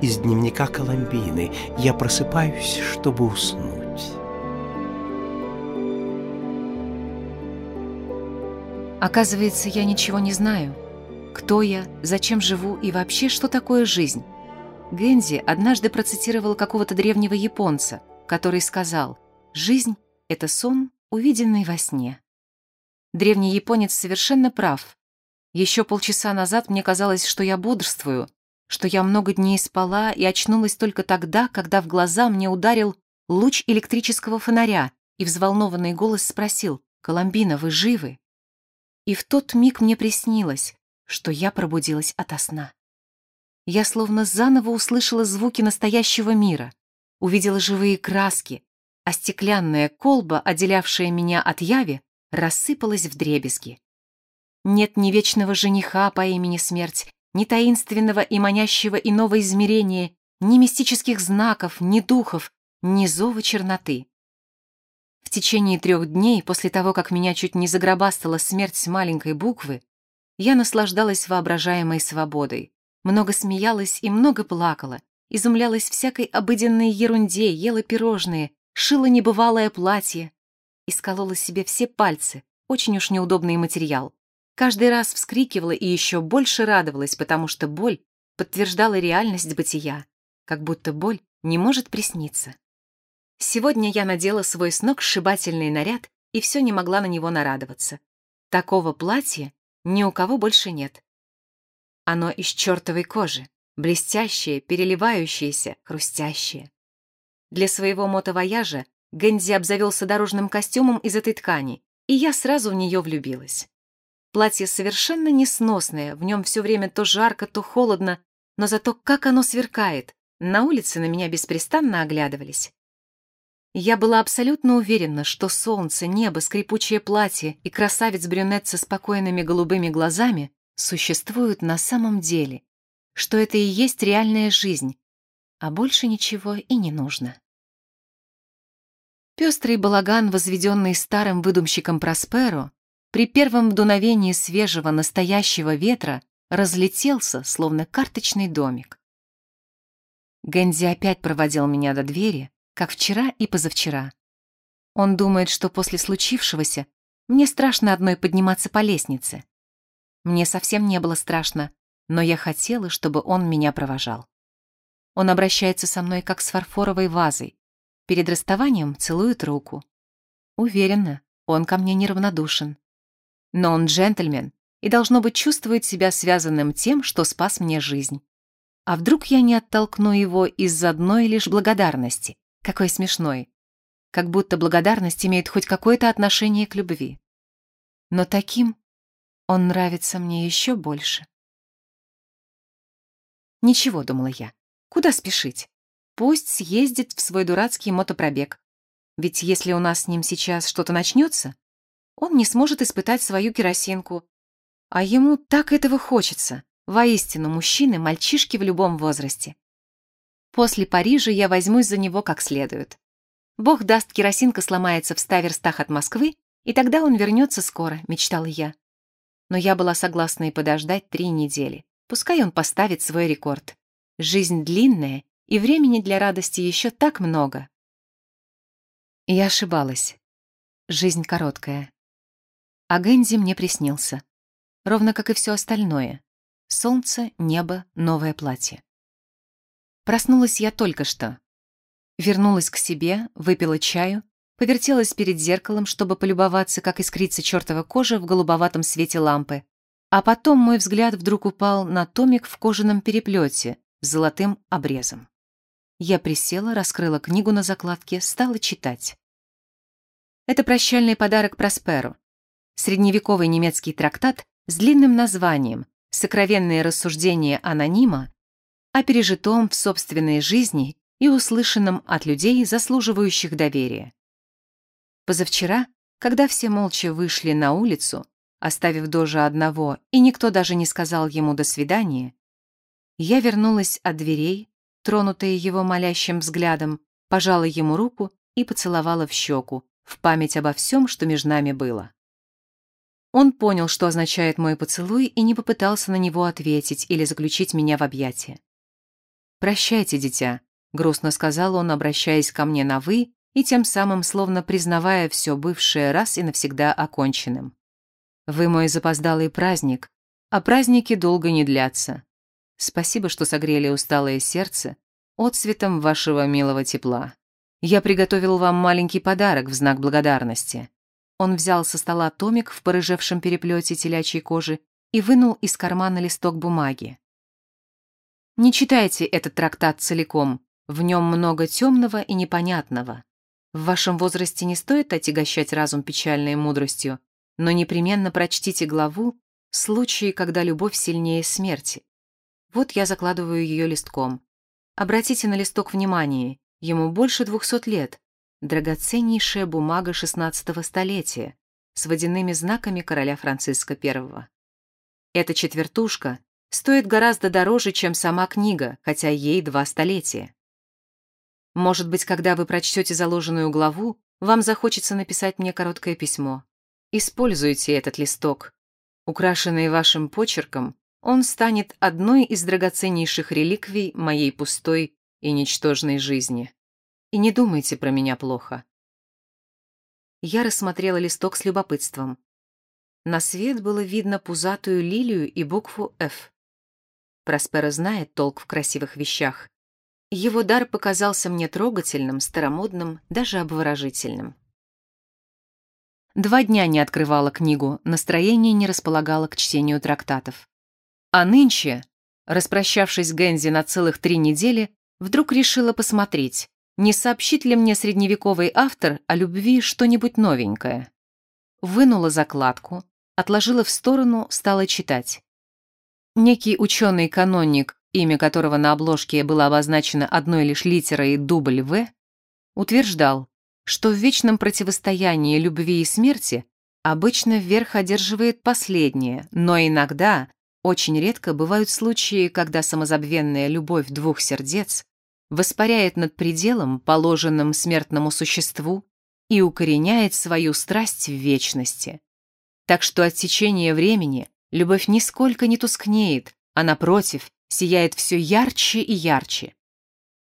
из дневника Коломбины. Я просыпаюсь, чтобы уснуть. Оказывается, я ничего не знаю. Кто я, зачем живу и вообще, что такое жизнь? Гэнзи однажды процитировал какого-то древнего японца, который сказал «Жизнь — это сон, увиденный во сне». Древний японец совершенно прав. Еще полчаса назад мне казалось, что я бодрствую, что я много дней спала и очнулась только тогда, когда в глаза мне ударил луч электрического фонаря, и взволнованный голос спросил «Коломбина, вы живы?» И в тот миг мне приснилось, что я пробудилась ото сна. Я словно заново услышала звуки настоящего мира, увидела живые краски, а стеклянная колба, отделявшая меня от яви, рассыпалась в дребезги. Нет ни вечного жениха по имени Смерть, ни таинственного и манящего иного измерения, ни мистических знаков, ни духов, ни зова черноты. В течение трех дней, после того, как меня чуть не загробастала смерть маленькой буквы, я наслаждалась воображаемой свободой, много смеялась и много плакала, изумлялась всякой обыденной ерунде, ела пирожные, шила небывалое платье, исколола себе все пальцы, очень уж неудобный материал. Каждый раз вскрикивала и еще больше радовалась, потому что боль подтверждала реальность бытия, как будто боль не может присниться. Сегодня я надела свой с ног сшибательный наряд и все не могла на него нарадоваться. Такого платья ни у кого больше нет. Оно из чертовой кожи, блестящее, переливающееся, хрустящее. Для своего мотовояжа Гэнди обзавелся дорожным костюмом из этой ткани, и я сразу в нее влюбилась. Платье совершенно несносное, в нем все время то жарко, то холодно, но зато как оно сверкает. На улице на меня беспрестанно оглядывались. Я была абсолютно уверена, что солнце, небо, скрипучее платье и красавец-брюнет со спокойными голубыми глазами существуют на самом деле, что это и есть реальная жизнь, а больше ничего и не нужно. Пестрый балаган, возведенный старым выдумщиком Просперо, при первом вдуновении свежего настоящего ветра разлетелся, словно карточный домик. Гэнзи опять проводил меня до двери, как вчера и позавчера. Он думает, что после случившегося мне страшно одной подниматься по лестнице. Мне совсем не было страшно, но я хотела, чтобы он меня провожал. Он обращается со мной, как с фарфоровой вазой. Перед расставанием целует руку. Уверена, он ко мне неравнодушен. Но он джентльмен и, должно быть, чувствует себя связанным тем, что спас мне жизнь. А вдруг я не оттолкну его из-за одной лишь благодарности? Какой смешной. Как будто благодарность имеет хоть какое-то отношение к любви. Но таким он нравится мне еще больше. Ничего, думала я, куда спешить? Пусть съездит в свой дурацкий мотопробег. Ведь если у нас с ним сейчас что-то начнется, он не сможет испытать свою керосинку. А ему так этого хочется. Воистину, мужчины — мальчишки в любом возрасте. После Парижа я возьмусь за него как следует. Бог даст, керосинка сломается в ста верстах от Москвы, и тогда он вернется скоро, мечтала я. Но я была согласна и подождать три недели. Пускай он поставит свой рекорд. Жизнь длинная, и времени для радости еще так много. Я ошибалась. Жизнь короткая. А Гэнзи мне приснился. Ровно как и все остальное. Солнце, небо, новое платье. Проснулась я только что. Вернулась к себе, выпила чаю, повертелась перед зеркалом, чтобы полюбоваться, как искрится чертова кожа в голубоватом свете лампы. А потом мой взгляд вдруг упал на томик в кожаном переплете с золотым обрезом. Я присела, раскрыла книгу на закладке, стала читать. Это прощальный подарок Просперу средневековый немецкий трактат с длинным названием «Сокровенные рассуждения анонима» о пережитом в собственной жизни и услышанном от людей, заслуживающих доверия. Позавчера, когда все молча вышли на улицу, оставив Дожа одного, и никто даже не сказал ему «до свидания», я вернулась от дверей, тронутая его молящим взглядом, пожала ему руку и поцеловала в щеку, в память обо всем, что между нами было. Он понял, что означает мой поцелуй, и не попытался на него ответить или заключить меня в объятия. «Прощайте, дитя», — грустно сказал он, обращаясь ко мне на «вы» и тем самым словно признавая все бывшее раз и навсегда оконченным. «Вы мой запоздалый праздник, а праздники долго не длятся. Спасибо, что согрели усталое сердце отцветом вашего милого тепла. Я приготовил вам маленький подарок в знак благодарности». Он взял со стола томик в порыжевшем переплете телячьей кожи и вынул из кармана листок бумаги. Не читайте этот трактат целиком, в нем много темного и непонятного. В вашем возрасте не стоит отягощать разум печальной мудростью, но непременно прочтите главу «Случаи, когда любовь сильнее смерти». Вот я закладываю ее листком. Обратите на листок внимание, ему больше двухсот лет. Драгоценнейшая бумага шестнадцатого столетия с водяными знаками короля Франциска I. Эта четвертушка стоит гораздо дороже, чем сама книга, хотя ей два столетия. Может быть, когда вы прочтете заложенную главу, вам захочется написать мне короткое письмо. Используйте этот листок. Украшенный вашим почерком, он станет одной из драгоценнейших реликвий моей пустой и ничтожной жизни. И не думайте про меня плохо. Я рассмотрела листок с любопытством. На свет было видно пузатую лилию и букву «Ф». Проспера знает толк в красивых вещах. Его дар показался мне трогательным, старомодным, даже обворожительным. Два дня не открывала книгу, настроение не располагало к чтению трактатов. А нынче, распрощавшись с Гензи на целых три недели, вдруг решила посмотреть, не сообщит ли мне средневековый автор о любви что-нибудь новенькое. Вынула закладку, отложила в сторону, стала читать. Некий ученый-каноник, имя которого на обложке было обозначено одной лишь литерой дубль «В», утверждал, что в вечном противостоянии любви и смерти обычно вверх одерживает последнее, но иногда, очень редко бывают случаи, когда самозабвенная любовь двух сердец воспаряет над пределом, положенным смертному существу, и укореняет свою страсть в вечности. Так что от течения времени любовь нисколько не тускнеет, а напротив, сияет все ярче и ярче.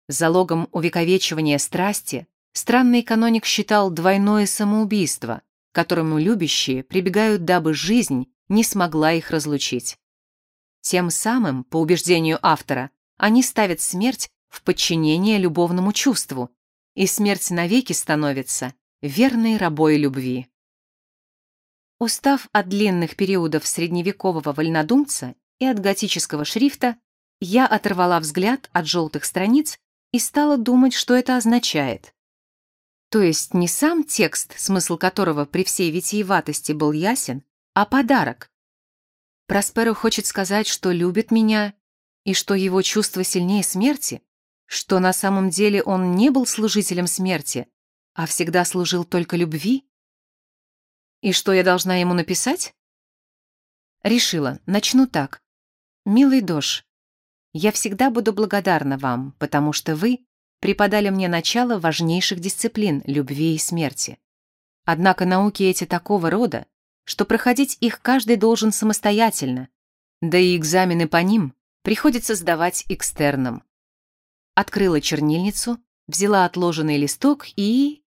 Залогом увековечивания страсти странный каноник считал двойное самоубийство, которому любящие прибегают, дабы жизнь не смогла их разлучить. Тем самым, по убеждению автора, они ставят смерть в подчинение любовному чувству, и смерть навеки становится верной рабой любви. Устав от длинных периодов средневекового вольнодумца и от готического шрифта, я оторвала взгляд от желтых страниц и стала думать, что это означает. То есть не сам текст, смысл которого при всей витиеватости был ясен, а подарок. Просперо хочет сказать, что любит меня и что его чувство сильнее смерти, что на самом деле он не был служителем смерти, а всегда служил только любви? И что я должна ему написать? Решила, начну так. Милый Дош, я всегда буду благодарна вам, потому что вы преподали мне начало важнейших дисциплин любви и смерти. Однако науки эти такого рода, что проходить их каждый должен самостоятельно, да и экзамены по ним приходится сдавать экстерном. Открыла чернильницу, взяла отложенный листок и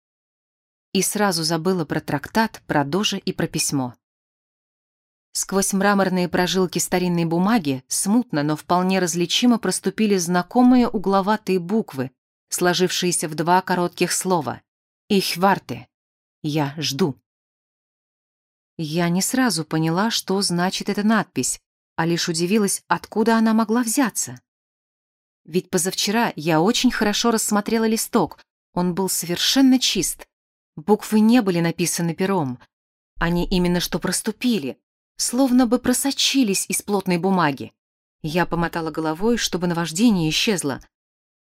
и сразу забыла про трактат, про дожи и про письмо. Сквозь мраморные прожилки старинной бумаги смутно, но вполне различимо проступили знакомые угловатые буквы, сложившиеся в два коротких слова. «Ich warte» — «Я жду». Я не сразу поняла, что значит эта надпись, а лишь удивилась, откуда она могла взяться. Ведь позавчера я очень хорошо рассмотрела листок, он был совершенно чист. Буквы не были написаны пером. Они именно что проступили, словно бы просочились из плотной бумаги. Я помотала головой, чтобы наваждение исчезло.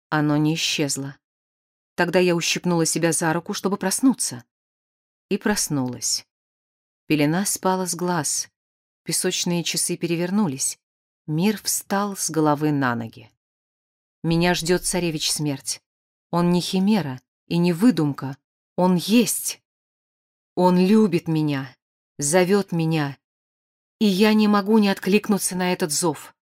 Оно не исчезло. Тогда я ущипнула себя за руку, чтобы проснуться. И проснулась. Пелена спала с глаз. Песочные часы перевернулись. Мир встал с головы на ноги. Меня ждет царевич смерть. Он не химера и не выдумка, он есть. Он любит меня, зовет меня, и я не могу не откликнуться на этот зов.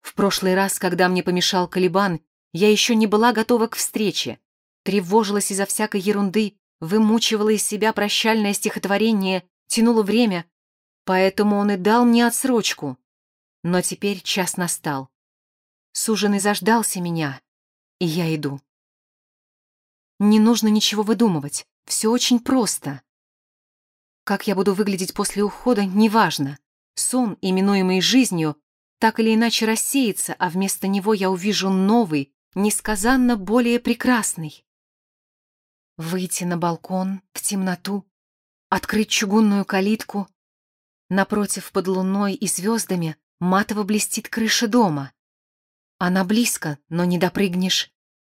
В прошлый раз, когда мне помешал Калибан, я еще не была готова к встрече. Тревожилась из-за всякой ерунды, вымучивала из себя прощальное стихотворение, тянула время, поэтому он и дал мне отсрочку. Но теперь час настал. Суженый заждался меня, и я иду. Не нужно ничего выдумывать, все очень просто. Как я буду выглядеть после ухода, неважно. Сон, именуемый жизнью, так или иначе рассеется, а вместо него я увижу новый, несказанно более прекрасный. Выйти на балкон, в темноту, открыть чугунную калитку. Напротив, под луной и звездами, матово блестит крыша дома. Она близко, но не допрыгнешь.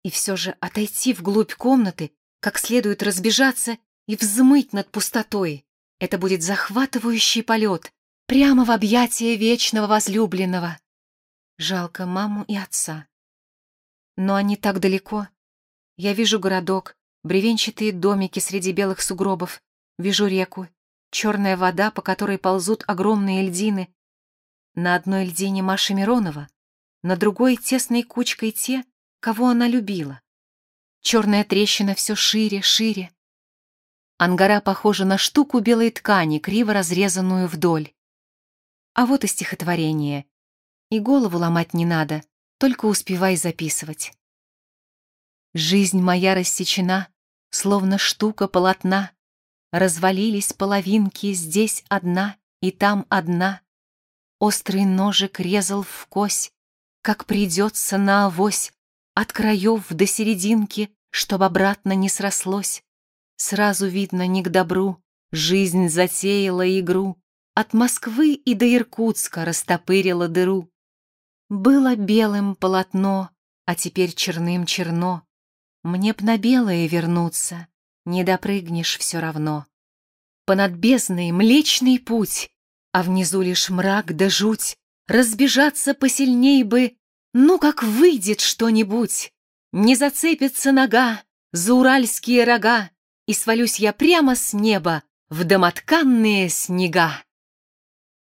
И все же отойти вглубь комнаты, как следует разбежаться и взмыть над пустотой. Это будет захватывающий полет, прямо в объятия вечного возлюбленного. Жалко маму и отца. Но они так далеко. Я вижу городок, бревенчатые домики среди белых сугробов, вижу реку, черная вода, по которой ползут огромные льдины. На одной льдине Маша Миронова, на другой тесной кучкой те, кого она любила. Черная трещина все шире, шире. Ангара похожа на штуку белой ткани, криво разрезанную вдоль. А вот и стихотворение. И голову ломать не надо, только успевай записывать. Жизнь моя рассечена, словно штука полотна. Развалились половинки, здесь одна и там одна. Острый ножик резал в кось, как придется на авось, От краев до серединки, чтоб обратно не срослось. Сразу видно не к добру, жизнь затеяла игру, От Москвы и до Иркутска растопырила дыру. Было белым полотно, а теперь черным черно. Мне б на белое вернуться, не допрыгнешь все равно. Понад бездной млечный путь, а внизу лишь мрак да жуть. Разбежаться посильней бы, ну как выйдет что-нибудь. Не зацепится нога за уральские рога, и свалюсь я прямо с неба в домотканные снега.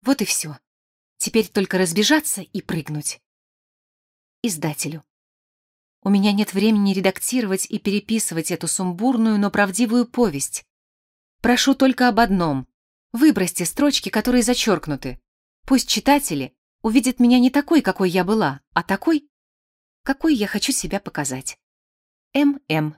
Вот и все. Теперь только разбежаться и прыгнуть. Издателю. У меня нет времени редактировать и переписывать эту сумбурную, но правдивую повесть. Прошу только об одном. Выбросьте строчки, которые зачеркнуты. Пусть читатели увидят меня не такой, какой я была, а такой, какой я хочу себя показать. М.М.